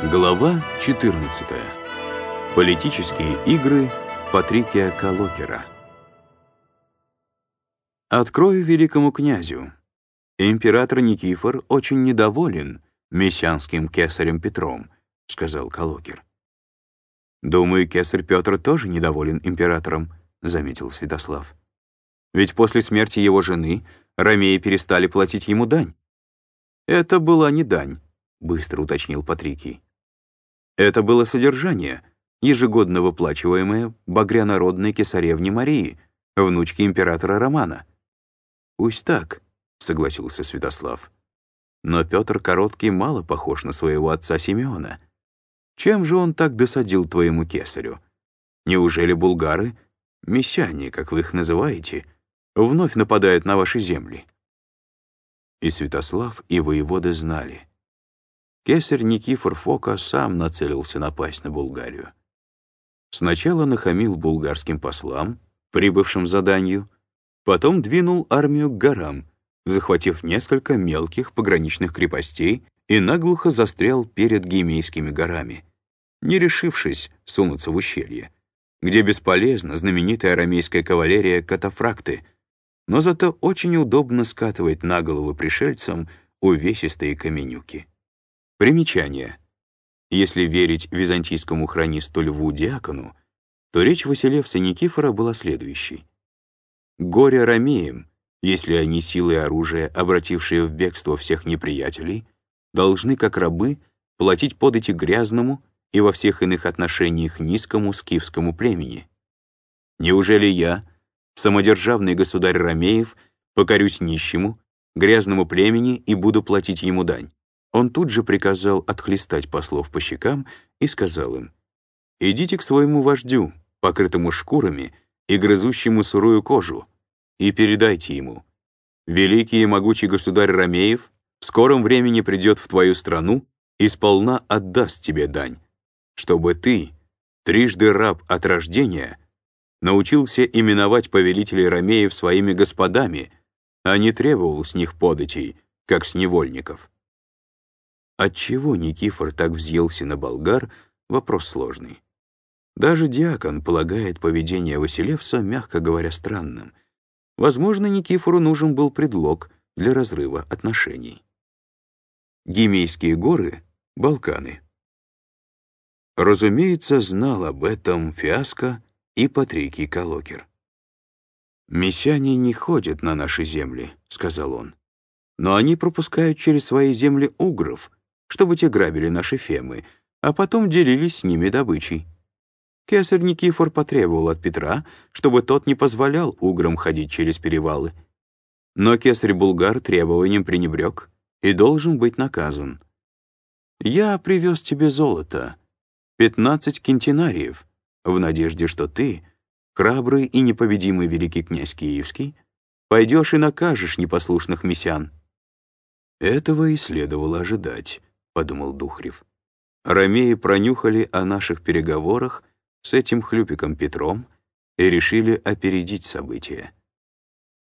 Глава 14. Политические игры Патрикия Калокера. Открою великому князю. Император Никифор очень недоволен мессианским кесарем Петром, сказал Калокер. Думаю, кесарь Петр тоже недоволен императором, заметил Святослав. Ведь после смерти его жены ромеи перестали платить ему дань. Это была не дань, быстро уточнил Патрикий. Это было содержание, ежегодно выплачиваемое багрянародной кесаревне Марии, внучке императора Романа. «Пусть так», — согласился Святослав. Но Петр Короткий мало похож на своего отца Симеона. Чем же он так досадил твоему кесарю? Неужели булгары, мессиане, как вы их называете, вновь нападают на ваши земли?» И Святослав, и воеводы знали. Кесарь Никифор Фока сам нацелился напасть на Булгарию. Сначала нахамил булгарским послам, прибывшим заданию, потом двинул армию к горам, захватив несколько мелких пограничных крепостей и наглухо застрял перед Гимейскими горами, не решившись сунуться в ущелье, где бесполезна знаменитая арамейская кавалерия катафракты, но зато очень удобно скатывать на голову пришельцам увесистые каменюки. Примечание. Если верить византийскому хронисту Льву Диакону, то речь Василевса Никифора была следующей. «Горе ромеям, если они силой оружия, обратившие в бегство всех неприятелей, должны, как рабы, платить подати грязному и во всех иных отношениях низкому скифскому племени. Неужели я, самодержавный государь Ромеев, покорюсь нищему, грязному племени и буду платить ему дань? Он тут же приказал отхлестать послов по щекам и сказал им, «Идите к своему вождю, покрытому шкурами и грызущему сырую кожу, и передайте ему, великий и могучий государь Ромеев в скором времени придет в твою страну и сполна отдаст тебе дань, чтобы ты, трижды раб от рождения, научился именовать повелителей Ромеев своими господами, а не требовал с них податей, как с невольников. Отчего Никифор так взъелся на болгар — вопрос сложный. Даже диакон полагает поведение Василевса, мягко говоря, странным. Возможно, Никифору нужен был предлог для разрыва отношений. Гимейские горы — Балканы. Разумеется, знал об этом Фиаско и Патрикий Калокер. «Мессиане не ходят на наши земли», — сказал он. «Но они пропускают через свои земли угров — чтобы те грабили наши фемы, а потом делились с ними добычей. Кесарь Никифор потребовал от Петра, чтобы тот не позволял уграм ходить через перевалы. Но кесарь Булгар требованием пренебрег и должен быть наказан. «Я привез тебе золото, пятнадцать кентинариев, в надежде, что ты, храбрый и непобедимый великий князь Киевский, пойдешь и накажешь непослушных мессиан». Этого и следовало ожидать подумал Духрев. Ромеи пронюхали о наших переговорах с этим хлюпиком Петром и решили опередить события.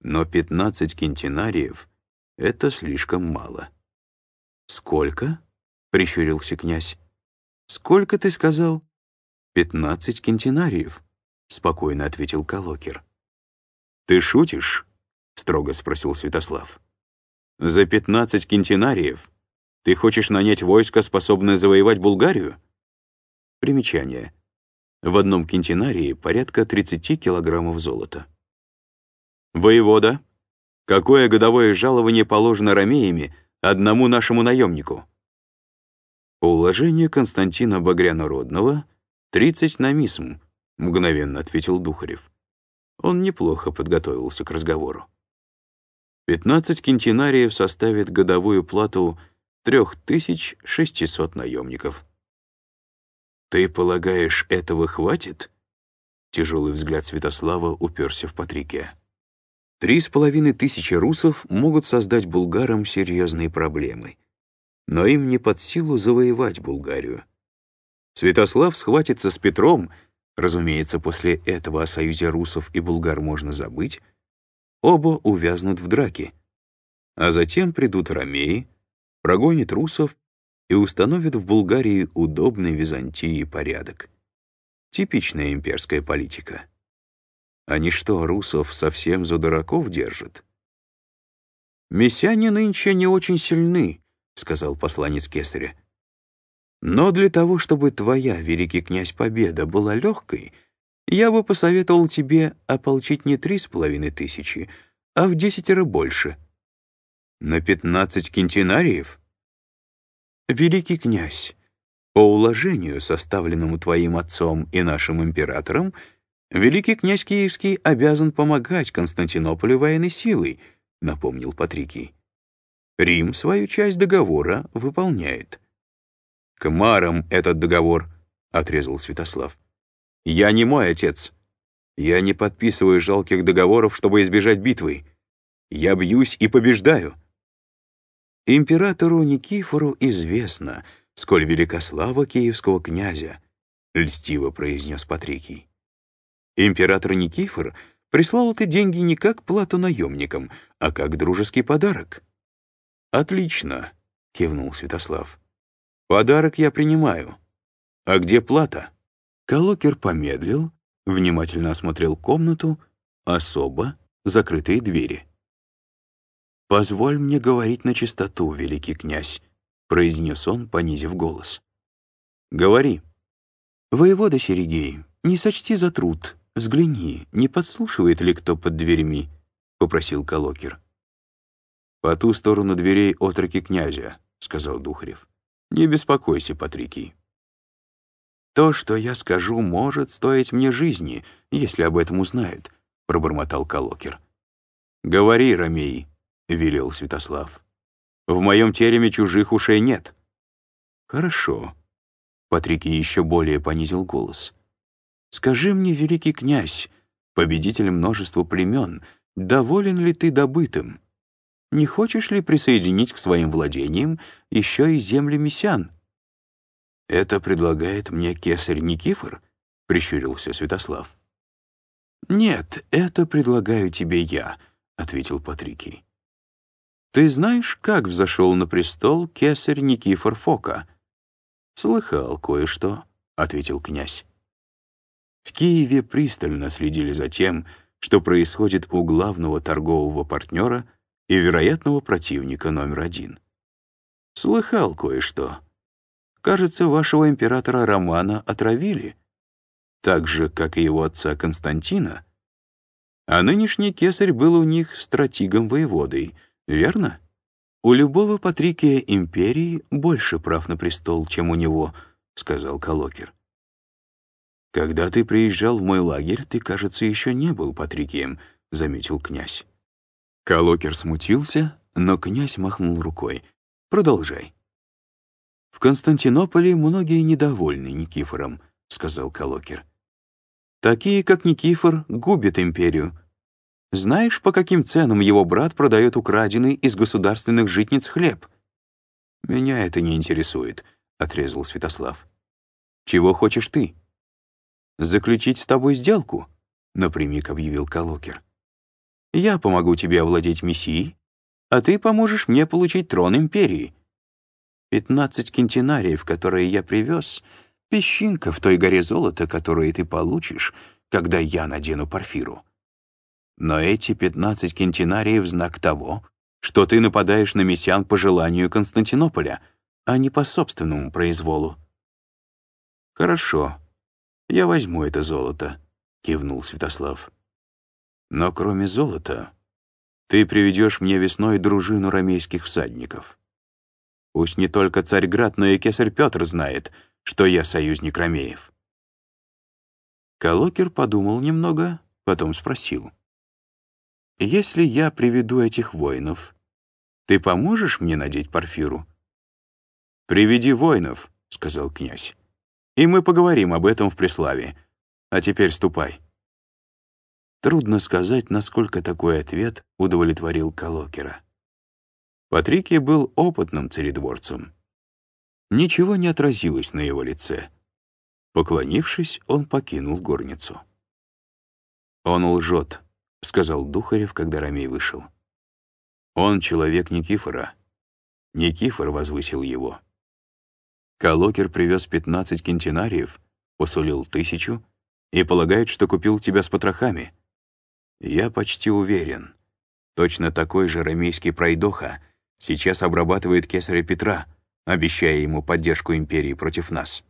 Но 15 кентинариев — это слишком мало. «Сколько?» — прищурился князь. «Сколько ты сказал?» «Пятнадцать кентинариев», — спокойно ответил Калокер. «Ты шутишь?» — строго спросил Святослав. «За пятнадцать кентинариев ты хочешь нанять войско, способное завоевать Булгарию? Примечание. В одном кентинарии порядка 30 килограммов золота. Воевода, какое годовое жалование положено ромеями одному нашему наемнику? По уложению Константина Багряна-Родного 30 на мисм, мгновенно ответил Духарев. Он неплохо подготовился к разговору. 15 кентинариев составит годовую плату 3600 наемников. «Ты полагаешь, этого хватит?» Тяжелый взгляд Святослава уперся в Патрике. Три с половиной тысячи русов могут создать булгарам серьезные проблемы, но им не под силу завоевать Булгарию. Святослав схватится с Петром, разумеется, после этого о союзе русов и булгар можно забыть, оба увязнут в драке. А затем придут ромеи, прогонит русов и установит в Булгарии удобный Византии порядок. Типичная имперская политика. Они что, русов совсем за дураков держат? «Мессиане нынче не очень сильны», — сказал посланец Кесаря. «Но для того, чтобы твоя, великий князь, победа была легкой, я бы посоветовал тебе ополчить не три с половиной тысячи, а в десятеро больше». «На пятнадцать кентинариев?» «Великий князь, по уложению, составленному твоим отцом и нашим императором, великий князь Киевский обязан помогать Константинополю военной силой», — напомнил Патрикий. «Рим свою часть договора выполняет». «К марам этот договор», — отрезал Святослав. «Я не мой отец. Я не подписываю жалких договоров, чтобы избежать битвы. Я бьюсь и побеждаю». Императору Никифору известно, сколь велика слава киевского князя, — льстиво произнес Патрикий. Император Никифор прислал эти деньги не как плату наемникам, а как дружеский подарок. «Отлично», — кивнул Святослав. «Подарок я принимаю. А где плата?» Колокер помедлил, внимательно осмотрел комнату, особо закрытые двери. «Позволь мне говорить на чистоту, великий князь», — произнес он, понизив голос. «Говори». «Воевода Серегей, не сочти за труд, взгляни, не подслушивает ли кто под дверьми?» — попросил Колокер. «По ту сторону дверей отроки князя», — сказал Духарев. «Не беспокойся, Патрикий». «То, что я скажу, может стоить мне жизни, если об этом узнают», — пробормотал Колокер. «Говори, Ромей», — велел Святослав. «В моем тереме чужих ушей нет». «Хорошо», — Патрикий еще более понизил голос. «Скажи мне, великий князь, победитель множества племен, доволен ли ты добытым? Не хочешь ли присоединить к своим владениям еще и земли мессиан?» «Это предлагает мне кесарь Никифор?» — прищурился Святослав. «Нет, это предлагаю тебе я», — ответил Патрикий. «Ты знаешь, как взошел на престол кесарь Никифор Фока?» «Слыхал кое-что», — ответил князь. В Киеве пристально следили за тем, что происходит у главного торгового партнера и вероятного противника номер один. «Слыхал кое-что. Кажется, вашего императора Романа отравили, так же, как и его отца Константина. А нынешний кесарь был у них стратигом-воеводой, верно? У любого патрикия империи больше прав на престол, чем у него», — сказал Колокер. «Когда ты приезжал в мой лагерь, ты, кажется, еще не был патрикием», — заметил князь. Колокер смутился, но князь махнул рукой. «Продолжай». «В Константинополе многие недовольны Никифором», — сказал Колокер. «Такие, как Никифор, губят империю. Знаешь, по каким ценам его брат продает украденный из государственных житниц хлеб?» «Меня это не интересует», — отрезал Святослав. «Чего хочешь ты?» «Заключить с тобой сделку», — напрямик объявил Колокер. «Я помогу тебе овладеть Мессией, а ты поможешь мне получить трон империи. Пятнадцать кентинариев, которые я привез, песчинка в той горе золота, которую ты получишь, когда я надену парфиру. Но эти пятнадцать кентинариев — знак того, что ты нападаешь на мессиан по желанию Константинополя, а не по собственному произволу. Хорошо, я возьму это золото, — кивнул Святослав. Но кроме золота, ты приведешь мне весной дружину ромейских всадников. Пусть не только Царьград, но и кесарь Петр знает, что я союзник Ромеев. Колокер подумал немного, потом спросил. «Если я приведу этих воинов, ты поможешь мне надеть парфиру?» «Приведи воинов», — сказал князь, «и мы поговорим об этом в Преславе. А теперь ступай». Трудно сказать, насколько такой ответ удовлетворил Колокера. Патрикий был опытным царедворцем. Ничего не отразилось на его лице. Поклонившись, он покинул горницу. «Он лжет», — сказал Духарев, когда Ромей вышел. «Он человек Никифора. Никифор возвысил его. Калокер привез 15 кентинариев, посулил тысячу и полагает, что купил тебя с потрохами. Я почти уверен. Точно такой же рамейский пройдоха сейчас обрабатывает кесаря Петра, обещая ему поддержку империи против нас.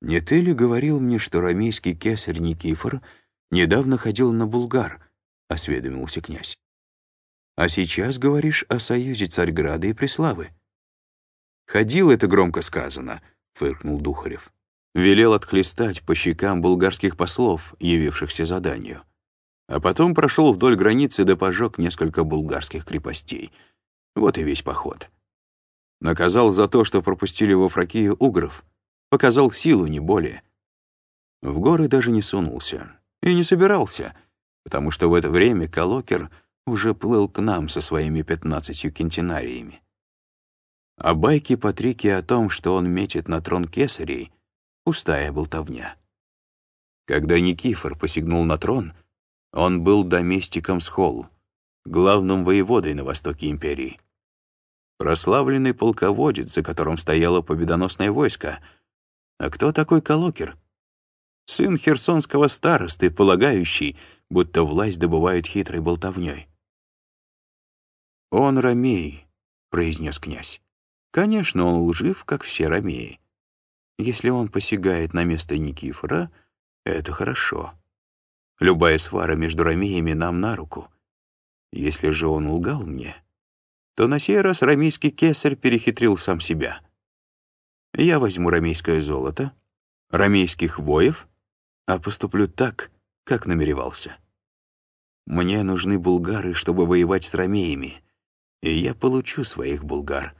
Не ты ли говорил мне, что рамейский кесарь Никифор недавно ходил на Булгар, — осведомился князь. А сейчас говоришь о союзе Царьграда и Преславы. «Ходил, это громко сказано», — фыркнул Духарев. Велел отхлестать по щекам булгарских послов, явившихся заданию. А потом прошел вдоль границы да пожег несколько булгарских крепостей. Вот и весь поход. Наказал за то, что пропустили во Фракию угров. Показал силу, не более. В горы даже не сунулся. И не собирался, потому что в это время Калокер уже плыл к нам со своими пятнадцатью кентинариями. А байки Патрики о том, что он метит на трон кесарей, пустая болтовня. Когда Никифор посягнул на трон, он был доместиком Схол, главным воеводой на востоке империи. Прославленный полководец, за которым стояло победоносное войско. А кто такой Калокер? Сын херсонского старосты, полагающий, будто власть добывают хитрой болтовней. «Он ромей», — произнес князь. Конечно, он лжив, как все ромеи. Если он посягает на место Никифора, это хорошо. Любая свара между ромеями нам на руку. Если же он лгал мне, то на сей раз ромейский кесарь перехитрил сам себя. Я возьму ромейское золото, ромейских воев, а поступлю так, как намеревался. Мне нужны булгары, чтобы воевать с ромеями, и я получу своих булгар.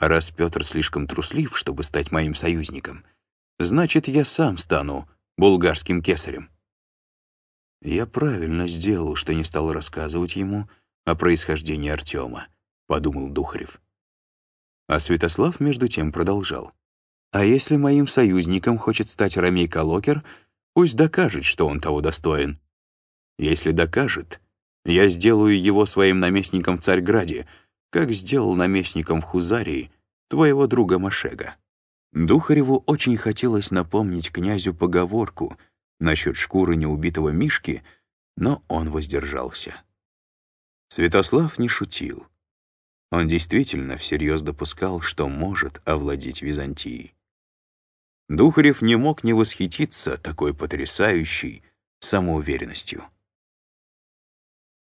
Раз Петр слишком труслив, чтобы стать моим союзником, значит, я сам стану булгарским кесарем. Я правильно сделал, что не стал рассказывать ему о происхождении Артема, подумал Духарев. А Святослав между тем продолжал. А если моим союзником хочет стать Ромей Калокер, пусть докажет, что он того достоин. Если докажет, я сделаю его своим наместником в Царьграде, как сделал наместником в Хузарии твоего друга Машега. Духареву очень хотелось напомнить князю поговорку насчет шкуры неубитого Мишки, но он воздержался. Святослав не шутил. Он действительно всерьез допускал, что может овладеть Византией. Духарев не мог не восхититься такой потрясающей самоуверенностью.